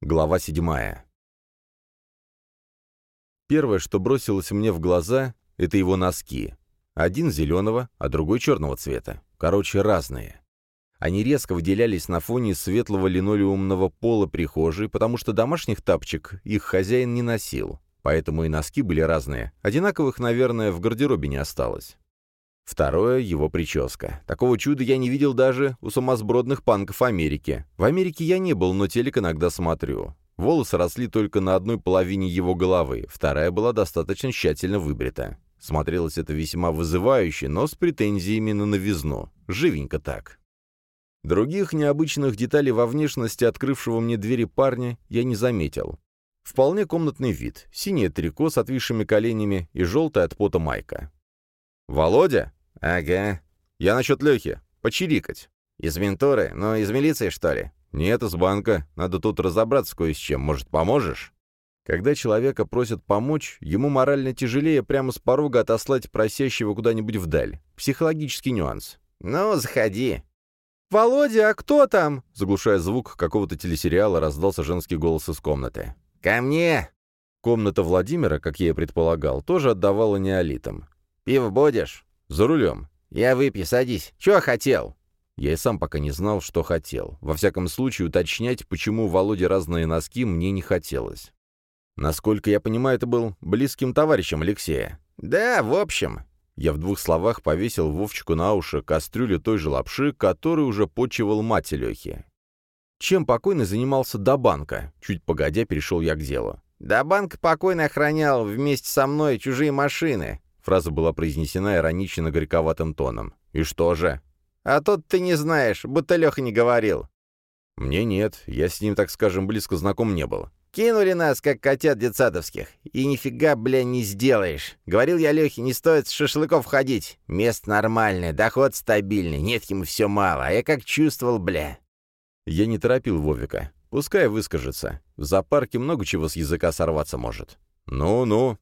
Глава седьмая. Первое, что бросилось мне в глаза, — это его носки. Один зеленого, а другой черного цвета. Короче, разные. Они резко выделялись на фоне светлого линолеумного пола прихожей, потому что домашних тапочек их хозяин не носил. Поэтому и носки были разные. Одинаковых, наверное, в гардеробе не осталось. Второе — его прическа. Такого чуда я не видел даже у сумасбродных панков Америки. В Америке я не был, но телек иногда смотрю. Волосы росли только на одной половине его головы, вторая была достаточно тщательно выбрита. Смотрелось это весьма вызывающе, но с претензиями на новизну. Живенько так. Других необычных деталей во внешности открывшего мне двери парня я не заметил. Вполне комнатный вид, синее трико с отвисшими коленями и желтая от пота майка. «Володя?» «Ага. Я насчет Лехи. Почирикать». «Из ментуры? Ну, из милиции, что ли?» «Нет, из банка. Надо тут разобраться кое с чем. Может, поможешь?» Когда человека просят помочь, ему морально тяжелее прямо с порога отослать просящего куда-нибудь вдаль. Психологический нюанс. «Ну, заходи». «Володя, а кто там?» Заглушая звук какого-то телесериала, раздался женский голос из комнаты. «Ко мне!» Комната Владимира, как я и предполагал, тоже отдавала неолитам. «Пиво будешь?» «За рулем». «Я выпью, садись. Чего хотел?» Я и сам пока не знал, что хотел. Во всяком случае, уточнять, почему у Володи разные носки, мне не хотелось. Насколько я понимаю, это был близким товарищем Алексея. «Да, в общем». Я в двух словах повесил Вовчику на уши кастрюлю той же лапши, которую уже почивал мать Лехи. Чем покойный занимался до банка? Чуть погодя перешел я к делу. «До банка покойно охранял вместе со мной чужие машины». Фраза была произнесена иронично-горьковатым тоном. «И что же?» А тут ты не знаешь, будто Леха не говорил». «Мне нет, я с ним, так скажем, близко знаком не был». «Кинули нас, как котят детсадовских. И нифига, бля, не сделаешь. Говорил я Лехе, не стоит с шашлыков ходить. Место нормальное, доход стабильный, нет ему все мало, а я как чувствовал, бля». Я не торопил Вовика. Пускай выскажется. В зоопарке много чего с языка сорваться может. «Ну-ну».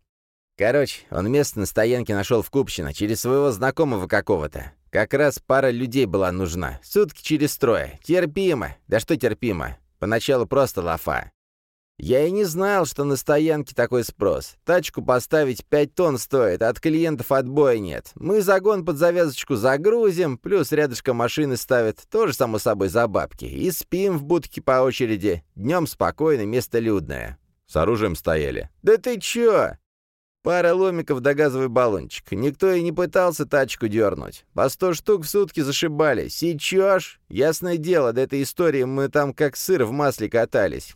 Короче, он место на стоянке нашел в Купчино через своего знакомого какого-то. Как раз пара людей была нужна. Сутки через трое. Терпимо. Да что терпимо. Поначалу просто лафа. Я и не знал, что на стоянке такой спрос. Тачку поставить 5 тонн стоит, от клиентов отбоя нет. Мы загон под завязочку загрузим, плюс рядышком машины ставят, тоже, само собой, за бабки. И спим в будке по очереди. Днем спокойно, место людное. С оружием стояли. «Да ты чё?» Пара ломиков да газовый баллончик. Никто и не пытался тачку дернуть. По сто штук в сутки зашибали. Сечешь? Ясное дело, до этой истории мы там как сыр в масле катались.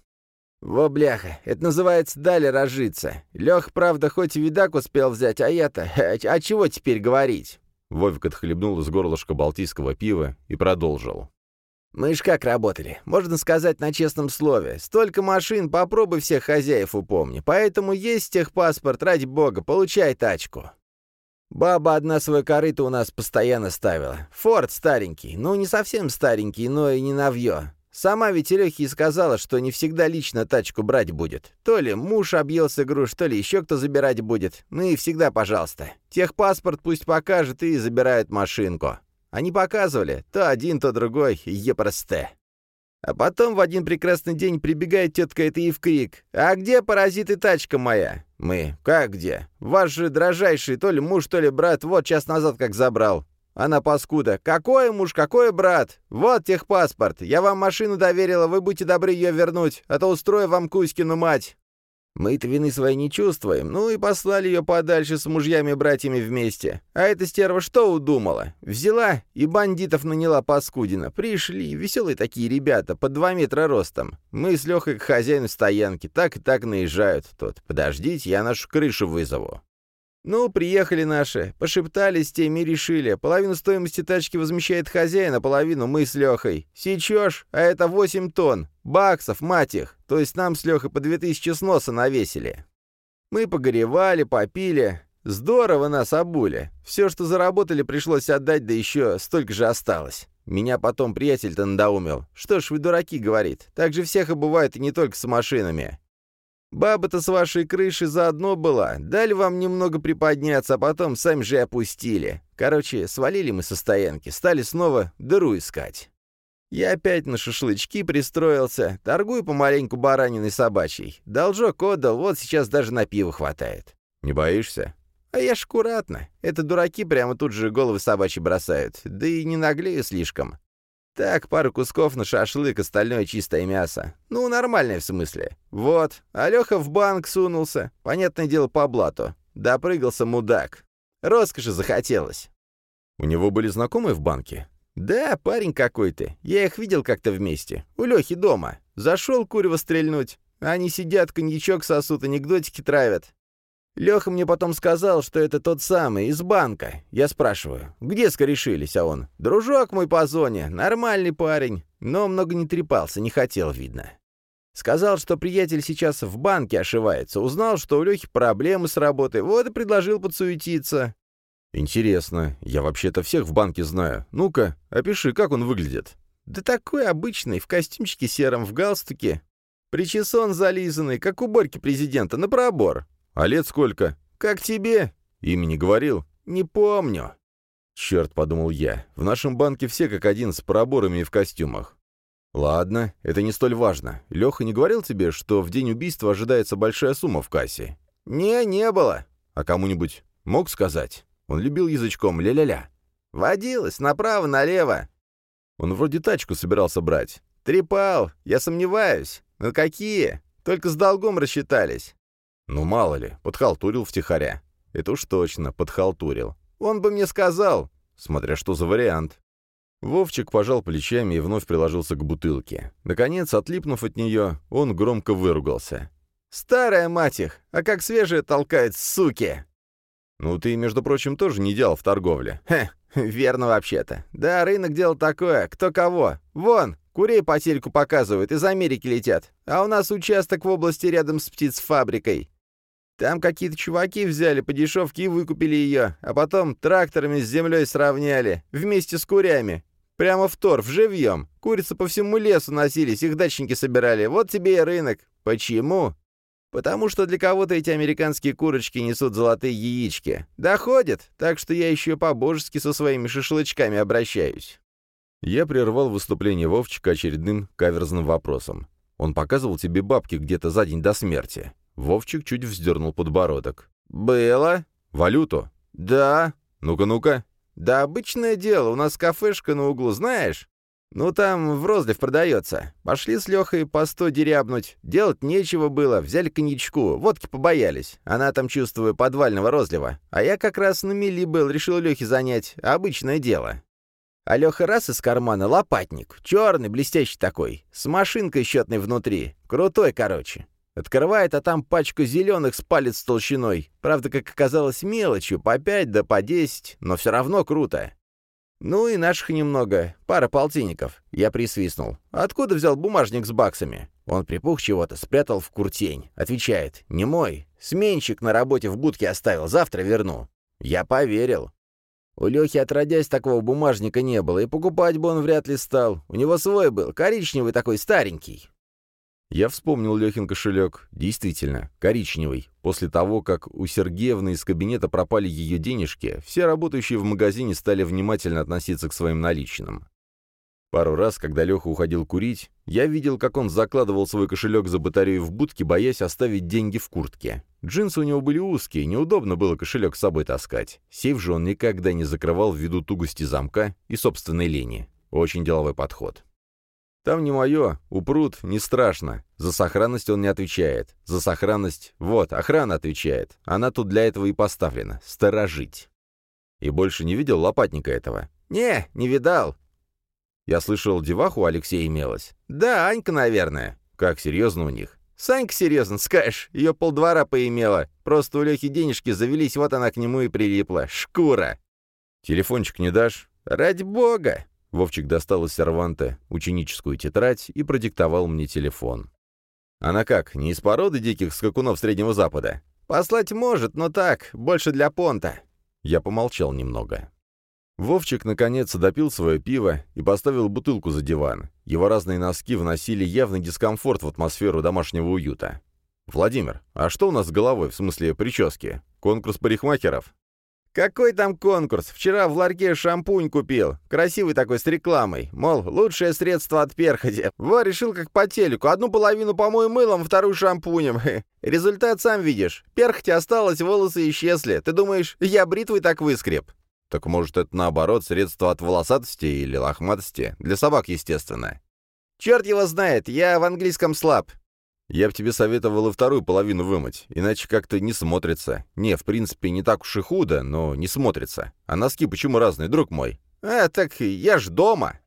Во, бляха, это называется дали разжиться. Лех, правда, хоть и видак успел взять, а я-то... А, а чего теперь говорить? Вовик отхлебнул из горлышка балтийского пива и продолжил. Мы ж как работали, можно сказать на честном слове. Столько машин, попробуй всех хозяев упомни. Поэтому есть техпаспорт, ради бога, получай тачку. Баба одна свой корыто у нас постоянно ставила. Форд старенький, ну не совсем старенький, но и не новье. Сама ведь Илёхе и сказала, что не всегда лично тачку брать будет. То ли муж объелся груш, то ли еще кто забирать будет. Ну и всегда пожалуйста. Техпаспорт пусть покажет и забирают машинку. Они показывали, то один, то другой, епросте. А потом в один прекрасный день прибегает тетка эта и в крик. «А где, паразит и тачка моя?» Мы. «Как где? Ваш же дрожайший, то ли муж, то ли брат, вот час назад как забрал». Она паскуда. «Какой муж, какой брат? Вот техпаспорт. Я вам машину доверила, вы будьте добры ее вернуть, а то устрою вам Кузькину мать». Мы-то вины своей не чувствуем, ну и послали ее подальше с мужьями-братьями вместе. А эта стерва что удумала? Взяла и бандитов наняла паскудина. Пришли, веселые такие ребята, по два метра ростом. Мы с Лехой к хозяину стоянки, так и так наезжают. Тот, подождите, я нашу крышу вызову. Ну, приехали наши, пошептались теми решили. Половину стоимости тачки возмещает хозяин, а половину мы с Лехой. Сечешь? А это 8 тонн. Баксов, мать их. То есть нам с Лехой по 2000 с носа навесили. Мы погоревали, попили. Здорово нас обули. Все, что заработали, пришлось отдать, да еще столько же осталось. Меня потом приятель-то надоумил. Что ж вы дураки, говорит. Так же всех обувают и не только с машинами. Баба-то с вашей крыши заодно была. Дали вам немного приподняться, а потом сами же опустили. Короче, свалили мы со стоянки, стали снова дыру искать. Я опять на шашлычки пристроился, торгую помаленьку бараниной собачьей. Должок отдал, вот сейчас даже на пиво хватает. Не боишься? А я ж аккуратно. Это дураки прямо тут же головы собачьи бросают. Да и не наглею слишком. Так, пару кусков на шашлык, остальное чистое мясо. Ну, нормальное в смысле. Вот, Алёха в банк сунулся. Понятное дело, по блату. Допрыгался мудак. Роскоши захотелось. У него были знакомые в банке? Да, парень какой-то. Я их видел как-то вместе. У Лёхи дома. Зашел курево стрельнуть. Они сидят, коньячок сосут, анекдотики травят. Леха мне потом сказал, что это тот самый, из банка. Я спрашиваю, где скорешились, а он? Дружок мой по зоне, нормальный парень, но много не трепался, не хотел, видно. Сказал, что приятель сейчас в банке ошивается, узнал, что у Лехи проблемы с работой, вот и предложил подсуетиться. «Интересно, я вообще-то всех в банке знаю. Ну-ка, опиши, как он выглядит». «Да такой обычный, в костюмчике сером, в галстуке. Причесон зализанный, как у Борьки президента, на пробор. «А лет сколько?» «Как тебе?» «Имени говорил?» «Не помню». «Черт», — подумал я, — «в нашем банке все как один с проборами и в костюмах». «Ладно, это не столь важно. Леха не говорил тебе, что в день убийства ожидается большая сумма в кассе?» «Не, не было». «А кому-нибудь мог сказать?» Он любил язычком ля-ля-ля. «Водилось, направо-налево». Он вроде тачку собирался брать. «Трепал, я сомневаюсь. На какие? Только с долгом рассчитались». Ну, мало ли, подхалтурил втихаря. Это уж точно, подхалтурил. Он бы мне сказал, смотря что за вариант. Вовчик пожал плечами и вновь приложился к бутылке. Наконец, отлипнув от нее, он громко выругался. «Старая мать их! А как свежая толкает, суки!» «Ну, ты, между прочим, тоже не делал в торговле». «Хе, верно вообще-то. Да, рынок дело такое, кто кого. Вон, курей по телеку показывают, из Америки летят. А у нас участок в области рядом с птицфабрикой. Там какие-то чуваки взяли по дешевке и выкупили ее, а потом тракторами с землей сравняли, вместе с курями. Прямо в торф, живьем. Курицы по всему лесу носились, их дачники собирали. Вот тебе и рынок. Почему? Потому что для кого-то эти американские курочки несут золотые яички. Доходят, так что я еще по-божески со своими шашлычками обращаюсь. Я прервал выступление Вовчика очередным каверзным вопросом. Он показывал тебе бабки где-то за день до смерти. Вовчик чуть вздернул подбородок. «Было?» «Валюту?» «Да». «Ну-ка, ну-ка». «Да обычное дело, у нас кафешка на углу, знаешь? Ну, там в розлив продается. Пошли с Лехой по сто дерябнуть. Делать нечего было, взяли коньячку, водки побоялись. Она там, чувствую, подвального розлива. А я как раз на мели был, решил Лехе занять. Обычное дело». А Леха раз из кармана лопатник, черный, блестящий такой, с машинкой счетной внутри. Крутой, короче. Открывает, а там пачку зеленых с палец толщиной. Правда, как оказалось, мелочью, по пять да по десять, но все равно круто. Ну и наших немного, пара полтинников. Я присвистнул. Откуда взял бумажник с баксами? Он припух чего-то, спрятал в куртень. Отвечает, не мой. Сменщик на работе в будке оставил, завтра верну. Я поверил. У Лехи отродясь такого бумажника не было, и покупать бы он вряд ли стал. У него свой был, коричневый такой, старенький. Я вспомнил Лехин кошелек. Действительно, коричневый. После того, как у Сергеевны из кабинета пропали ее денежки, все работающие в магазине стали внимательно относиться к своим наличным. Пару раз, когда Леха уходил курить, я видел, как он закладывал свой кошелек за батарею в будке, боясь оставить деньги в куртке. Джинсы у него были узкие, неудобно было кошелек с собой таскать. Сейф же он никогда не закрывал ввиду тугости замка и собственной лени. Очень деловой подход. Там не мое, упрут, не страшно. За сохранность он не отвечает. За сохранность, вот, охрана отвечает. Она тут для этого и поставлена. Сторожить. И больше не видел лопатника этого? Не, не видал. Я слышал, деваху Алексея имелась. Да, Анька, наверное. Как, серьезно у них? Санька серьезно, скажешь, ее полдвора поимела. Просто у Лехи денежки завелись, вот она к нему и прилипла. Шкура. Телефончик не дашь? Ради бога. Вовчик достал из серванта ученическую тетрадь и продиктовал мне телефон. «Она как, не из породы диких скакунов Среднего Запада?» «Послать может, но так, больше для понта». Я помолчал немного. Вовчик, наконец, допил свое пиво и поставил бутылку за диван. Его разные носки вносили явный дискомфорт в атмосферу домашнего уюта. «Владимир, а что у нас с головой, в смысле прически? Конкурс парикмахеров?» Какой там конкурс? Вчера в ларьке шампунь купил. Красивый такой, с рекламой. Мол, лучшее средство от перхоти. Во, решил как по телеку. Одну половину помою мылом, вторую шампунем. Результат сам видишь. Перхоть осталась, волосы исчезли. Ты думаешь, я бритвой так выскреб? Так может, это наоборот средство от волосатости или лохматости? Для собак, естественно. Черт его знает, я в английском слаб. Я бы тебе советовал и вторую половину вымыть, иначе как-то не смотрится. Не, в принципе, не так уж и худо, но не смотрится. А носки почему разные, друг мой? А, так я ж дома.